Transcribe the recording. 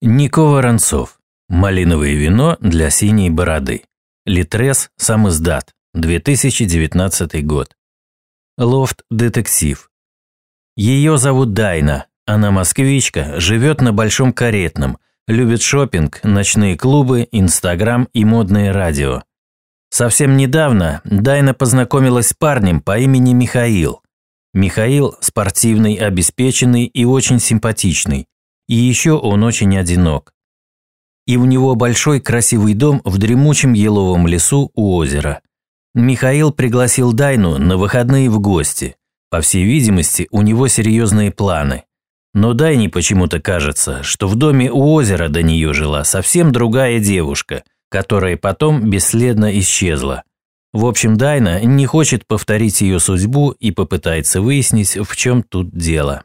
Нико Воронцов. Малиновое вино для синей бороды. Литрес, сам издат. 2019 год. Лофт-детектив. Ее зовут Дайна. Она москвичка, живет на Большом Каретном, любит шопинг, ночные клубы, инстаграм и модное радио. Совсем недавно Дайна познакомилась с парнем по имени Михаил. Михаил спортивный, обеспеченный и очень симпатичный. И еще он очень одинок. И у него большой красивый дом в дремучем еловом лесу у озера. Михаил пригласил Дайну на выходные в гости. По всей видимости, у него серьезные планы. Но Дайне почему-то кажется, что в доме у озера до нее жила совсем другая девушка, которая потом бесследно исчезла. В общем, Дайна не хочет повторить ее судьбу и попытается выяснить, в чем тут дело.